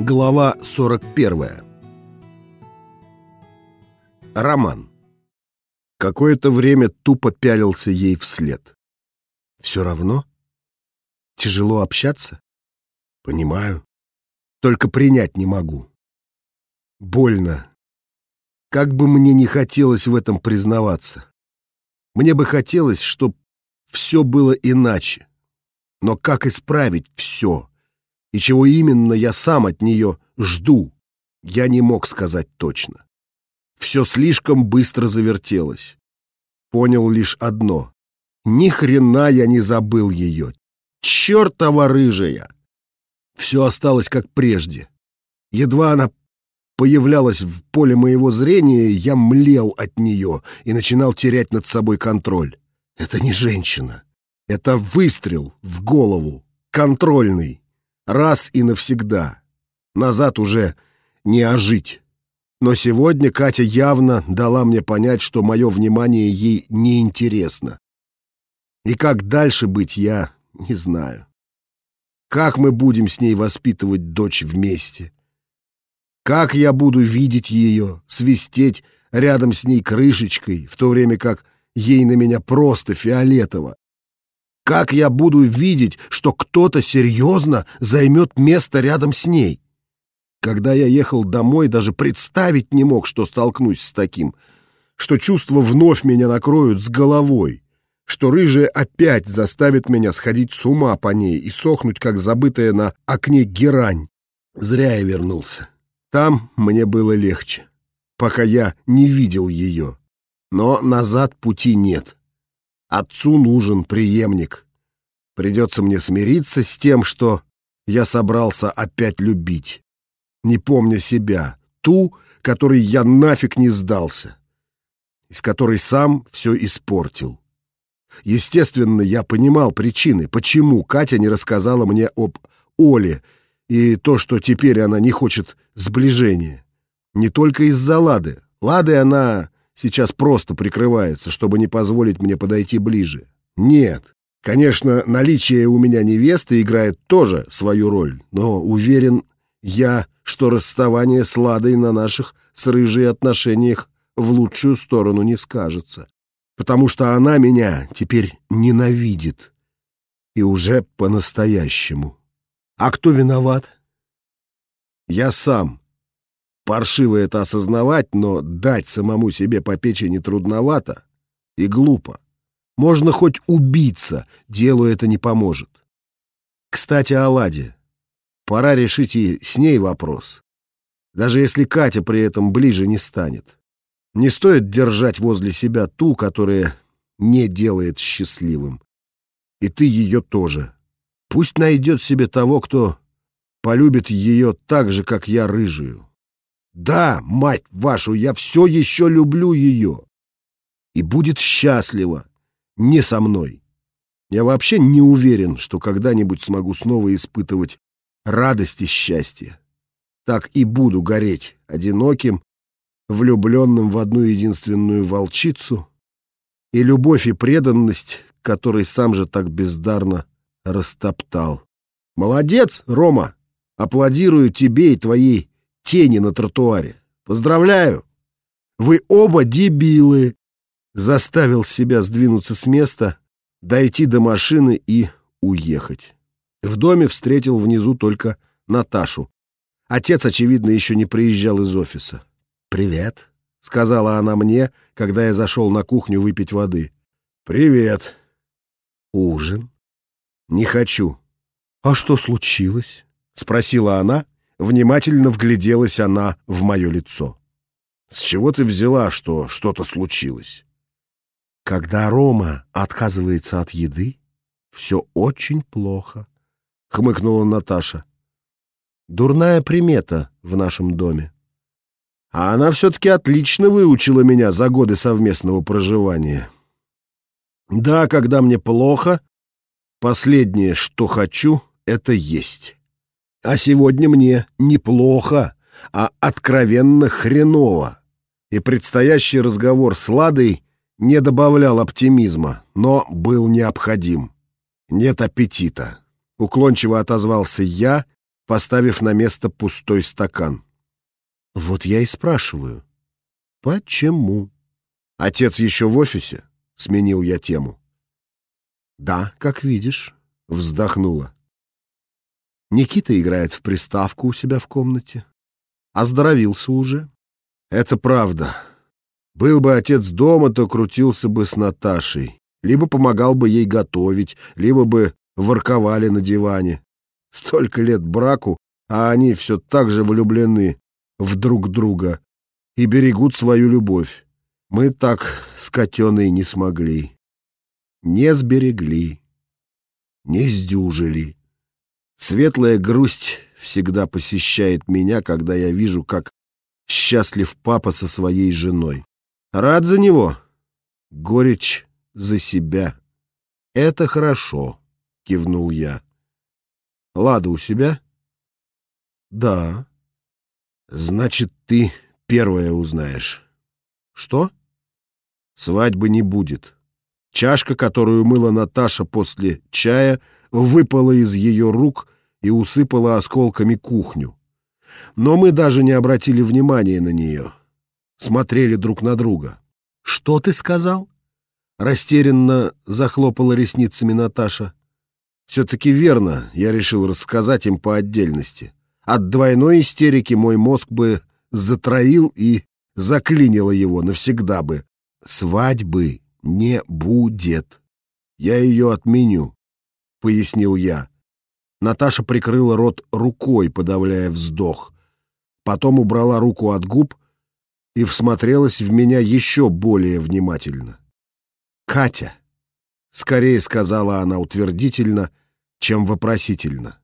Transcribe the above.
Глава 41 Роман Какое-то время тупо пялился ей вслед. Все равно? Тяжело общаться? Понимаю. Только принять не могу. Больно. Как бы мне не хотелось в этом признаваться. Мне бы хотелось, чтобы все было иначе. Но как исправить все? И чего именно я сам от нее жду, я не мог сказать точно. Все слишком быстро завертелось. Понял лишь одно. Ни хрена я не забыл ее. Чертова рыжая! Все осталось как прежде. Едва она появлялась в поле моего зрения, я млел от нее и начинал терять над собой контроль. Это не женщина. Это выстрел в голову. Контрольный. Раз и навсегда. Назад уже не ожить. Но сегодня Катя явно дала мне понять, что мое внимание ей неинтересно. И как дальше быть, я не знаю. Как мы будем с ней воспитывать дочь вместе? Как я буду видеть ее, свистеть рядом с ней крышечкой, в то время как ей на меня просто фиолетово? Как я буду видеть, что кто-то серьезно займет место рядом с ней? Когда я ехал домой, даже представить не мог, что столкнусь с таким, что чувства вновь меня накроют с головой, что рыжая опять заставит меня сходить с ума по ней и сохнуть, как забытая на окне герань. Зря я вернулся. Там мне было легче, пока я не видел ее. Но назад пути нет. Отцу нужен преемник. Придется мне смириться с тем, что я собрался опять любить не помня себя, ту, которой я нафиг не сдался, из которой сам все испортил. Естественно, я понимал причины, почему Катя не рассказала мне об Оле и то, что теперь она не хочет сближения. Не только из-за Лады. Лады она сейчас просто прикрывается, чтобы не позволить мне подойти ближе. Нет. Конечно, наличие у меня невесты играет тоже свою роль, но уверен я, что расставание с Ладой на наших с Рыжей отношениях в лучшую сторону не скажется, потому что она меня теперь ненавидит. И уже по-настоящему. А кто виноват? Я сам. Паршиво это осознавать, но дать самому себе по печени трудновато и глупо. Можно хоть убиться, делу это не поможет. Кстати, о Ладе. Пора решить и с ней вопрос. Даже если Катя при этом ближе не станет. Не стоит держать возле себя ту, которая не делает счастливым. И ты ее тоже. Пусть найдет себе того, кто полюбит ее так же, как я рыжую. Да, мать вашу, я все еще люблю ее. И будет счастлива. Не со мной. Я вообще не уверен, что когда-нибудь смогу снова испытывать радость и счастье. Так и буду гореть одиноким, влюбленным в одну единственную волчицу, и любовь и преданность, которой сам же так бездарно растоптал. Молодец, Рома! Аплодирую тебе и твоей тени на тротуаре. Поздравляю! Вы оба дебилы! Заставил себя сдвинуться с места, дойти до машины и уехать. В доме встретил внизу только Наташу. Отец, очевидно, еще не приезжал из офиса. «Привет», — сказала она мне, когда я зашел на кухню выпить воды. «Привет». «Ужин?» «Не хочу». «А что случилось?» — спросила она. Внимательно вгляделась она в мое лицо. «С чего ты взяла, что что-то случилось?» «Когда Рома отказывается от еды, все очень плохо», — хмыкнула Наташа. «Дурная примета в нашем доме. А она все-таки отлично выучила меня за годы совместного проживания. Да, когда мне плохо, последнее, что хочу, это есть. А сегодня мне неплохо, а откровенно хреново. И предстоящий разговор с Ладой не добавлял оптимизма, но был необходим. Нет аппетита. Уклончиво отозвался я поставив на место пустой стакан. Вот я и спрашиваю, почему? Отец еще в офисе? Сменил я тему. Да, как видишь, вздохнула. Никита играет в приставку у себя в комнате. Оздоровился уже. Это правда. Был бы отец дома, то крутился бы с Наташей. Либо помогал бы ей готовить, либо бы ворковали на диване. Столько лет браку, а они все так же влюблены в друг друга и берегут свою любовь. Мы так с котеной не смогли. Не сберегли, не сдюжили. Светлая грусть всегда посещает меня, когда я вижу, как счастлив папа со своей женой. Рад за него. Горечь за себя. Это хорошо, кивнул я. Лада у себя? Да. Значит, ты первая узнаешь. Что? Свадьбы не будет. Чашка, которую мыла Наташа после чая, выпала из ее рук и усыпала осколками кухню. Но мы даже не обратили внимания на нее. Смотрели друг на друга. «Что ты сказал?» Растерянно захлопала ресницами Наташа. Все-таки верно, я решил рассказать им по отдельности. От двойной истерики мой мозг бы затроил и заклинило его навсегда бы. Свадьбы не будет. Я ее отменю, — пояснил я. Наташа прикрыла рот рукой, подавляя вздох. Потом убрала руку от губ и всмотрелась в меня еще более внимательно. «Катя!» — скорее сказала она утвердительно, чем вопросительно.